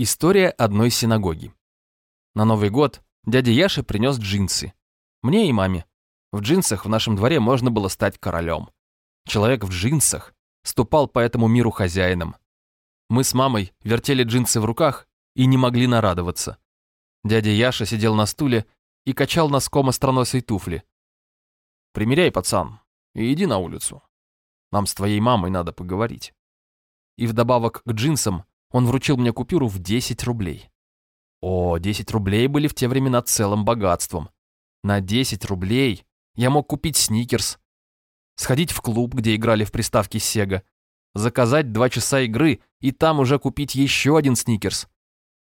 История одной синагоги. На Новый год дядя Яша принес джинсы. Мне и маме. В джинсах в нашем дворе можно было стать королем. Человек в джинсах ступал по этому миру хозяином. Мы с мамой вертели джинсы в руках и не могли нарадоваться. Дядя Яша сидел на стуле и качал носком остроносой туфли. «Примеряй, пацан, и иди на улицу. Нам с твоей мамой надо поговорить». И вдобавок к джинсам он вручил мне купюру в 10 рублей. О, 10 рублей были в те времена целым богатством. На 10 рублей я мог купить сникерс, сходить в клуб, где играли в приставке Sega, заказать два часа игры и там уже купить еще один сникерс.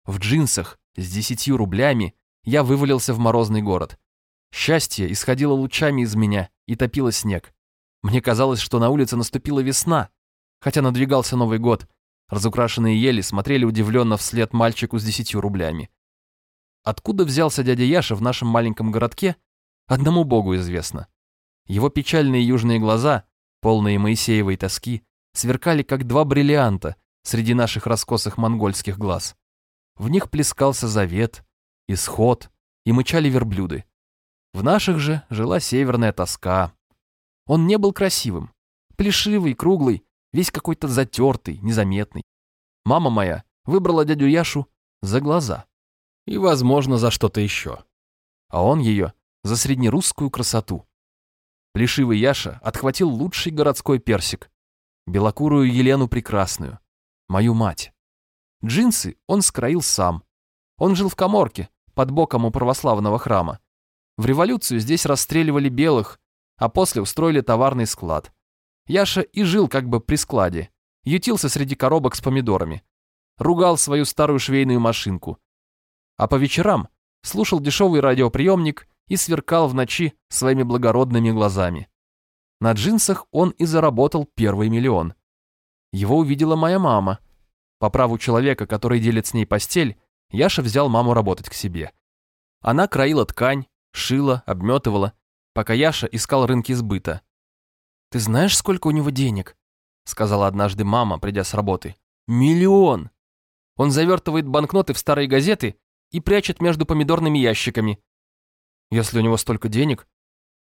В джинсах с 10 рублями я вывалился в морозный город. Счастье исходило лучами из меня и топило снег. Мне казалось, что на улице наступила весна, хотя надвигался Новый год, Разукрашенные ели смотрели удивленно вслед мальчику с десятью рублями. Откуда взялся дядя Яша в нашем маленьком городке, одному богу известно. Его печальные южные глаза, полные Моисеевой тоски, сверкали, как два бриллианта среди наших раскосых монгольских глаз. В них плескался завет, исход и мычали верблюды. В наших же жила северная тоска. Он не был красивым, плешивый, круглый, весь какой-то затертый, незаметный. Мама моя выбрала дядю Яшу за глаза. И, возможно, за что-то еще. А он ее за среднерусскую красоту. Плешивый Яша отхватил лучший городской персик, белокурую Елену Прекрасную, мою мать. Джинсы он скроил сам. Он жил в коморке, под боком у православного храма. В революцию здесь расстреливали белых, а после устроили товарный склад. Яша и жил как бы при складе, ютился среди коробок с помидорами, ругал свою старую швейную машинку. А по вечерам слушал дешевый радиоприемник и сверкал в ночи своими благородными глазами. На джинсах он и заработал первый миллион. Его увидела моя мама. По праву человека, который делит с ней постель, Яша взял маму работать к себе. Она краила ткань, шила, обметывала, пока Яша искал рынки сбыта. «Ты знаешь, сколько у него денег?» Сказала однажды мама, придя с работы. «Миллион!» Он завертывает банкноты в старые газеты и прячет между помидорными ящиками. «Если у него столько денег,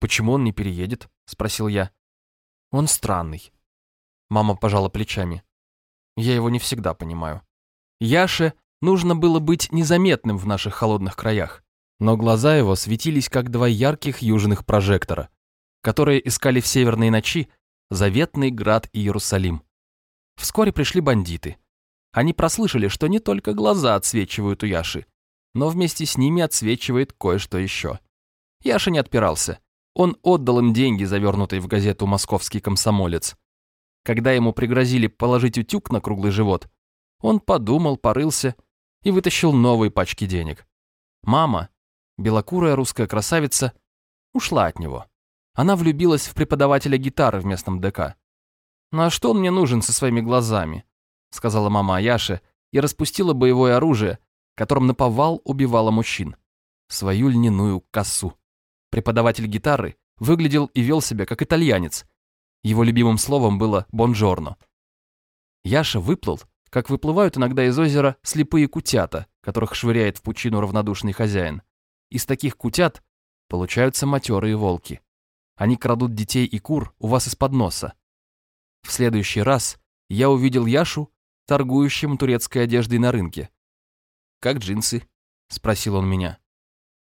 почему он не переедет?» Спросил я. «Он странный». Мама пожала плечами. Я его не всегда понимаю. Яше нужно было быть незаметным в наших холодных краях, но глаза его светились, как два ярких южных прожектора которые искали в северные ночи заветный град Иерусалим. Вскоре пришли бандиты. Они прослышали, что не только глаза отсвечивают у Яши, но вместе с ними отсвечивает кое-что еще. Яша не отпирался. Он отдал им деньги, завернутые в газету «Московский комсомолец». Когда ему пригрозили положить утюг на круглый живот, он подумал, порылся и вытащил новые пачки денег. Мама, белокурая русская красавица, ушла от него. Она влюбилась в преподавателя гитары в местном ДК. «Ну а что он мне нужен со своими глазами?» сказала мама Аяше и распустила боевое оружие, которым наповал убивала мужчин. Свою льняную косу. Преподаватель гитары выглядел и вел себя как итальянец. Его любимым словом было «бонжорно». Яша выплыл, как выплывают иногда из озера слепые кутята, которых швыряет в пучину равнодушный хозяин. Из таких кутят получаются матерые волки. Они крадут детей и кур у вас из-под носа. В следующий раз я увидел Яшу, торгующим турецкой одеждой на рынке. «Как джинсы?» — спросил он меня.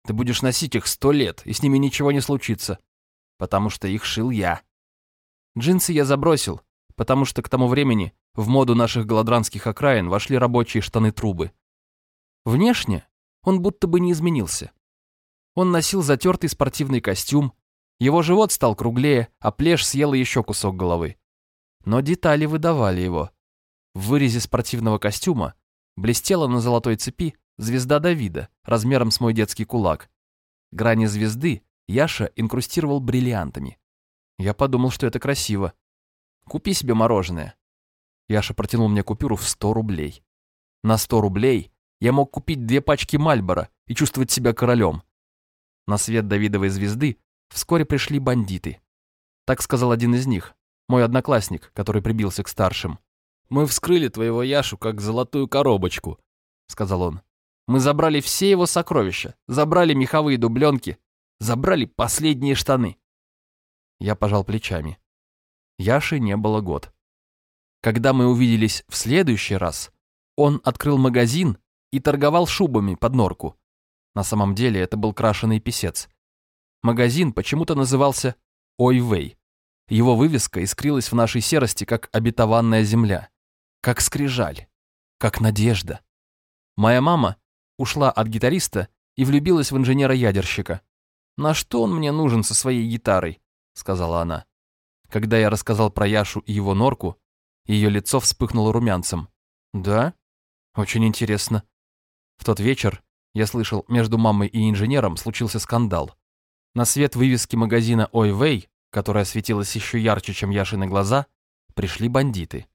«Ты будешь носить их сто лет, и с ними ничего не случится, потому что их шил я». Джинсы я забросил, потому что к тому времени в моду наших голодранских окраин вошли рабочие штаны-трубы. Внешне он будто бы не изменился. Он носил затертый спортивный костюм, его живот стал круглее, а плешь съела еще кусок головы. Но детали выдавали его. В вырезе спортивного костюма блестела на золотой цепи звезда Давида размером с мой детский кулак. Грани звезды Яша инкрустировал бриллиантами. Я подумал, что это красиво. «Купи себе мороженое». Яша протянул мне купюру в 100 рублей. На 100 рублей я мог купить две пачки Мальбора и чувствовать себя королем. На свет Давидовой звезды Вскоре пришли бандиты. Так сказал один из них, мой одноклассник, который прибился к старшим. «Мы вскрыли твоего Яшу как золотую коробочку. — сказал он. «Мы забрали все его сокровища, забрали меховые дубленки, забрали последние штаны». Я пожал плечами. Яши не было год. Когда мы увиделись в следующий раз, он открыл магазин и торговал шубами под норку. На самом деле это был крашеный писец. Магазин почему-то назывался Ойвей. Его вывеска искрилась в нашей серости, как обетованная земля, как скрижаль, как надежда. Моя мама ушла от гитариста и влюбилась в инженера-ядерщика. «На что он мне нужен со своей гитарой?» — сказала она. Когда я рассказал про Яшу и его норку, ее лицо вспыхнуло румянцем. «Да? Очень интересно». В тот вечер, я слышал, между мамой и инженером случился скандал. На свет вывески магазина «Ойвей», которая светилась еще ярче, чем Яшины глаза, пришли бандиты.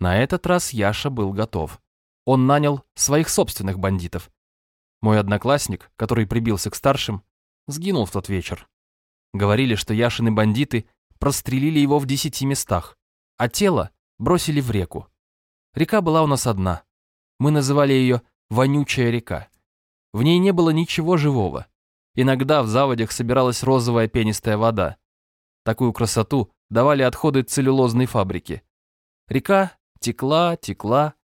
На этот раз Яша был готов. Он нанял своих собственных бандитов. Мой одноклассник, который прибился к старшим, сгинул в тот вечер. Говорили, что Яшины бандиты прострелили его в десяти местах, а тело бросили в реку. Река была у нас одна. Мы называли ее «вонючая река». В ней не было ничего живого. Иногда в заводях собиралась розовая пенистая вода. Такую красоту давали отходы целлюлозной фабрики. Река текла, текла,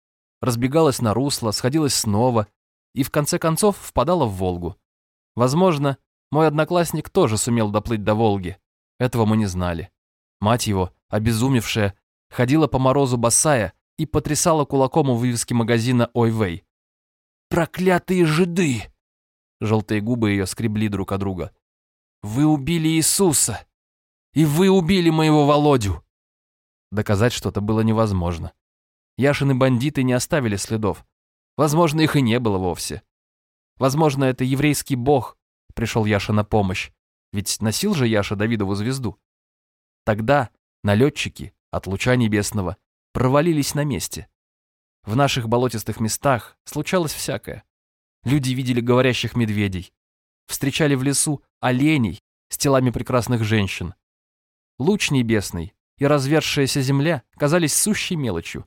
разбегалась на русло, сходилась снова и в конце концов впадала в Волгу. Возможно, мой одноклассник тоже сумел доплыть до Волги. Этого мы не знали. Мать его, обезумевшая, ходила по морозу босая и потрясала кулаком у вывески магазина «Ойвей». «Проклятые жиды!» Желтые губы ее скребли друг от друга. «Вы убили Иисуса! И вы убили моего Володю!» Доказать что-то было невозможно. Яшины бандиты не оставили следов. Возможно, их и не было вовсе. Возможно, это еврейский бог пришел Яша на помощь, ведь носил же Яша Давидову звезду. Тогда налетчики от луча небесного провалились на месте. В наших болотистых местах случалось всякое. Люди видели говорящих медведей, встречали в лесу оленей с телами прекрасных женщин. Луч небесный и развершаяся земля казались сущей мелочью.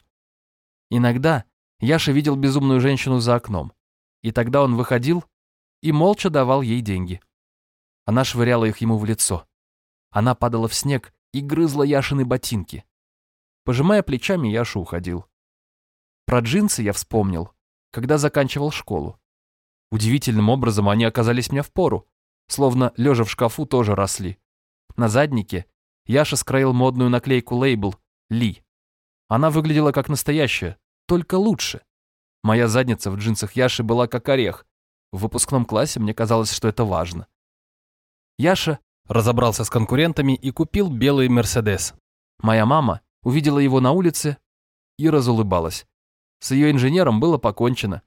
Иногда Яша видел безумную женщину за окном, и тогда он выходил и молча давал ей деньги. Она швыряла их ему в лицо. Она падала в снег и грызла Яшины ботинки. Пожимая плечами, Яша уходил. Про джинсы я вспомнил, когда заканчивал школу. Удивительным образом они оказались мне в пору, словно лежа в шкафу тоже росли. На заднике Яша скроил модную наклейку лейбл «Ли». Она выглядела как настоящая, только лучше. Моя задница в джинсах Яши была как орех. В выпускном классе мне казалось, что это важно. Яша разобрался с конкурентами и купил белый «Мерседес». Моя мама увидела его на улице и разулыбалась. С ее инженером было покончено.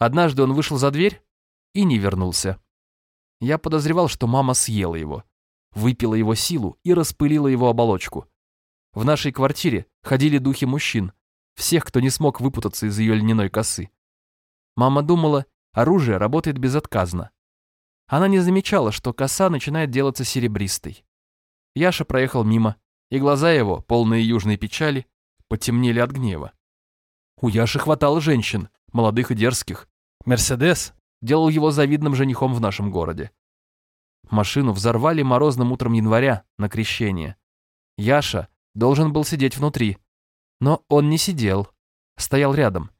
Однажды он вышел за дверь и не вернулся. Я подозревал, что мама съела его, выпила его силу и распылила его оболочку. В нашей квартире ходили духи мужчин, всех, кто не смог выпутаться из ее льняной косы. Мама думала, оружие работает безотказно. Она не замечала, что коса начинает делаться серебристой. Яша проехал мимо, и глаза его, полные южной печали, потемнели от гнева. У Яши хватало женщин, молодых и дерзких, Мерседес делал его завидным женихом в нашем городе. Машину взорвали морозным утром января на крещение. Яша должен был сидеть внутри, но он не сидел, стоял рядом.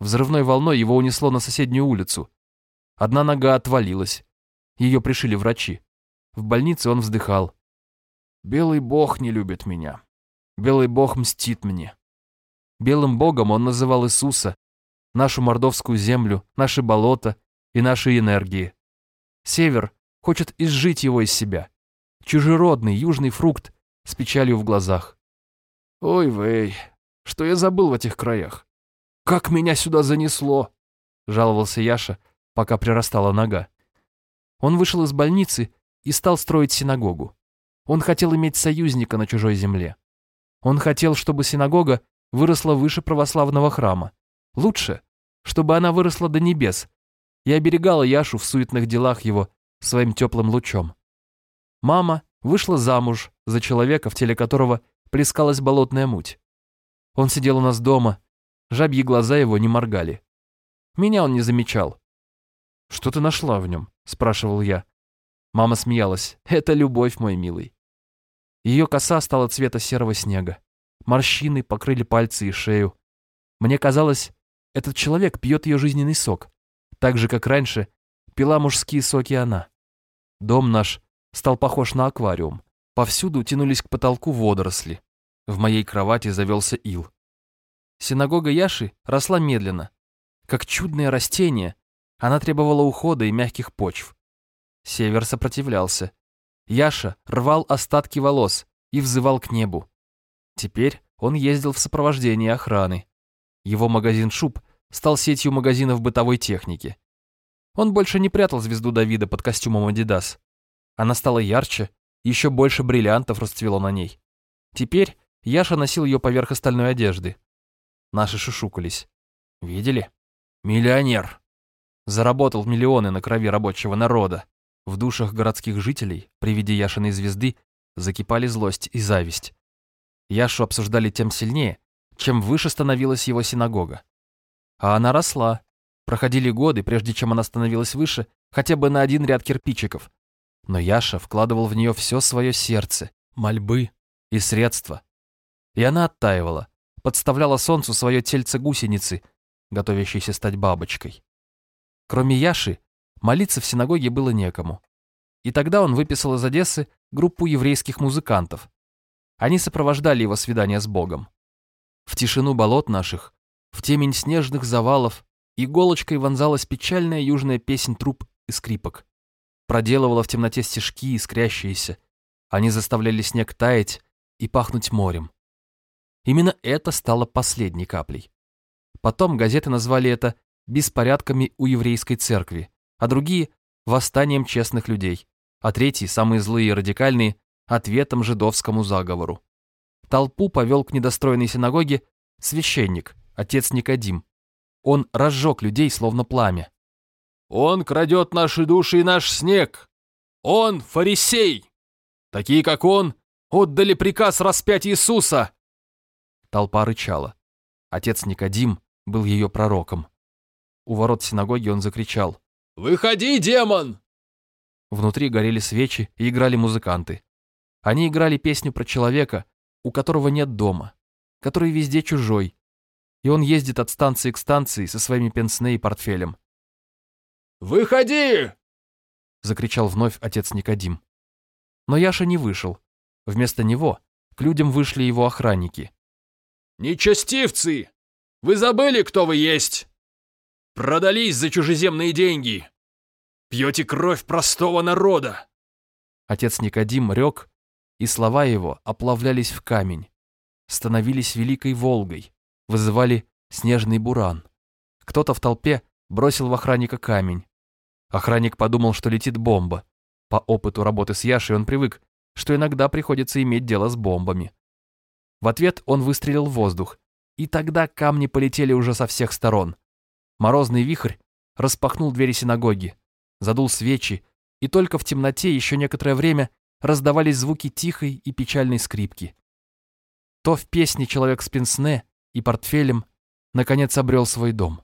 Взрывной волной его унесло на соседнюю улицу. Одна нога отвалилась. Ее пришили врачи. В больнице он вздыхал. «Белый бог не любит меня. Белый бог мстит мне». Белым богом он называл Иисуса, нашу мордовскую землю, наши болота и наши энергии. Север хочет изжить его из себя. Чужеродный южный фрукт с печалью в глазах. Ой, вей, что я забыл в этих краях? Как меня сюда занесло? Жаловался Яша, пока прирастала нога. Он вышел из больницы и стал строить синагогу. Он хотел иметь союзника на чужой земле. Он хотел, чтобы синагога выросла выше православного храма. Лучше, чтобы она выросла до небес и оберегала Яшу в суетных делах его своим теплым лучом. Мама вышла замуж за человека, в теле которого плескалась болотная муть. Он сидел у нас дома, жабьи глаза его не моргали. Меня он не замечал. «Что ты нашла в нем?» — спрашивал я. Мама смеялась. «Это любовь, мой милый». Ее коса стала цвета серого снега. Морщины покрыли пальцы и шею. Мне казалось, этот человек пьет ее жизненный сок, так же, как раньше пила мужские соки она. Дом наш стал похож на аквариум. Повсюду тянулись к потолку водоросли. В моей кровати завелся ил. Синагога Яши росла медленно. Как чудное растение, она требовала ухода и мягких почв. Север сопротивлялся. Яша рвал остатки волос и взывал к небу. Теперь он ездил в сопровождении охраны. Его магазин шуб стал сетью магазинов бытовой техники. Он больше не прятал звезду Давида под костюмом Адидас. Она стала ярче, еще больше бриллиантов расцвело на ней. Теперь Яша носил ее поверх остальной одежды. Наши шушукались. Видели? Миллионер. Заработал миллионы на крови рабочего народа. В душах городских жителей при виде Яшиной звезды закипали злость и зависть. Яшу обсуждали тем сильнее, чем выше становилась его синагога. А она росла. Проходили годы, прежде чем она становилась выше, хотя бы на один ряд кирпичиков. Но Яша вкладывал в нее все свое сердце, мольбы и средства. И она оттаивала, подставляла солнцу свое тельце гусеницы, готовящейся стать бабочкой. Кроме Яши, молиться в синагоге было некому. И тогда он выписал из Одессы группу еврейских музыкантов. Они сопровождали его свидание с Богом. В тишину болот наших, в темень снежных завалов, иголочкой вонзалась печальная южная песнь труб и скрипок. Проделывала в темноте стежки, искрящиеся. Они заставляли снег таять и пахнуть морем. Именно это стало последней каплей. Потом газеты назвали это беспорядками у еврейской церкви, а другие – восстанием честных людей, а третьи, самые злые и радикальные, ответом жидовскому заговору. Толпу повел к недостроенной синагоге священник, отец Никодим. Он разжег людей, словно пламя. «Он крадет наши души и наш снег! Он фарисей! Такие, как он, отдали приказ распять Иисуса!» Толпа рычала. Отец Никодим был ее пророком. У ворот синагоги он закричал. «Выходи, демон!» Внутри горели свечи и играли музыканты. Они играли песню про человека, у которого нет дома, который везде чужой, и он ездит от станции к станции со своими пенсне и портфелем. «Выходи!» — закричал вновь отец Никодим. Но Яша не вышел. Вместо него к людям вышли его охранники. «Нечестивцы! Вы забыли, кто вы есть? Продались за чужеземные деньги! Пьете кровь простого народа!» Отец Никодим рек, и слова его оплавлялись в камень, становились великой Волгой, вызывали снежный буран. Кто-то в толпе бросил в охранника камень. Охранник подумал, что летит бомба. По опыту работы с Яшей он привык, что иногда приходится иметь дело с бомбами. В ответ он выстрелил в воздух, и тогда камни полетели уже со всех сторон. Морозный вихрь распахнул двери синагоги, задул свечи, и только в темноте еще некоторое время раздавались звуки тихой и печальной скрипки. То в песне человек с пенсне и портфелем наконец обрел свой дом.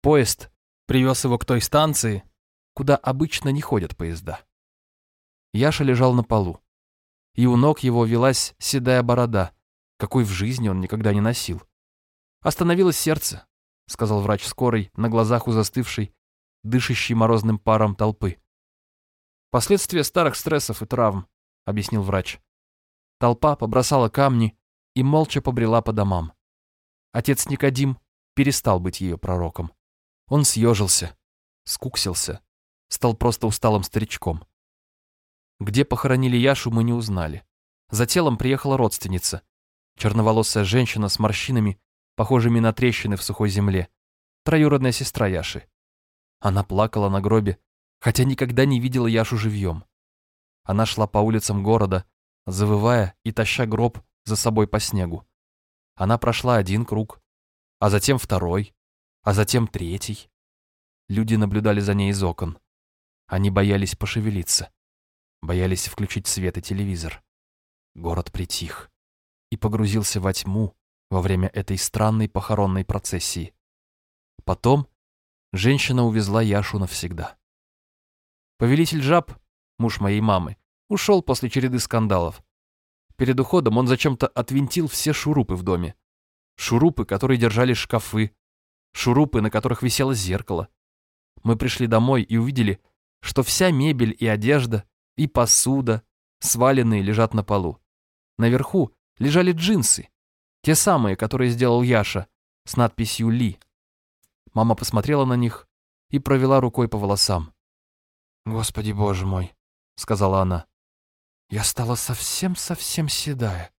Поезд привез его к той станции, куда обычно не ходят поезда. Яша лежал на полу, и у ног его велась седая борода, какой в жизни он никогда не носил. «Остановилось сердце», — сказал врач скорой, на глазах у застывшей, дышащей морозным паром толпы. «Последствия старых стрессов и травм», — объяснил врач. Толпа побросала камни и молча побрела по домам. Отец Никодим перестал быть ее пророком. Он съежился, скуксился, стал просто усталым старичком. Где похоронили Яшу, мы не узнали. За телом приехала родственница. Черноволосая женщина с морщинами, похожими на трещины в сухой земле. Троюродная сестра Яши. Она плакала на гробе, хотя никогда не видела Яшу живьем. Она шла по улицам города, завывая и таща гроб за собой по снегу. Она прошла один круг, а затем второй, а затем третий. Люди наблюдали за ней из окон. Они боялись пошевелиться, боялись включить свет и телевизор. Город притих и погрузился во тьму во время этой странной похоронной процессии. Потом Женщина увезла Яшу навсегда. Повелитель жаб, муж моей мамы, ушел после череды скандалов. Перед уходом он зачем-то отвинтил все шурупы в доме. Шурупы, которые держали шкафы, шурупы, на которых висело зеркало. Мы пришли домой и увидели, что вся мебель и одежда, и посуда, сваленные, лежат на полу. Наверху лежали джинсы, те самые, которые сделал Яша, с надписью «Ли». Мама посмотрела на них и провела рукой по волосам. «Господи, боже мой», — сказала она. «Я стала совсем-совсем седая».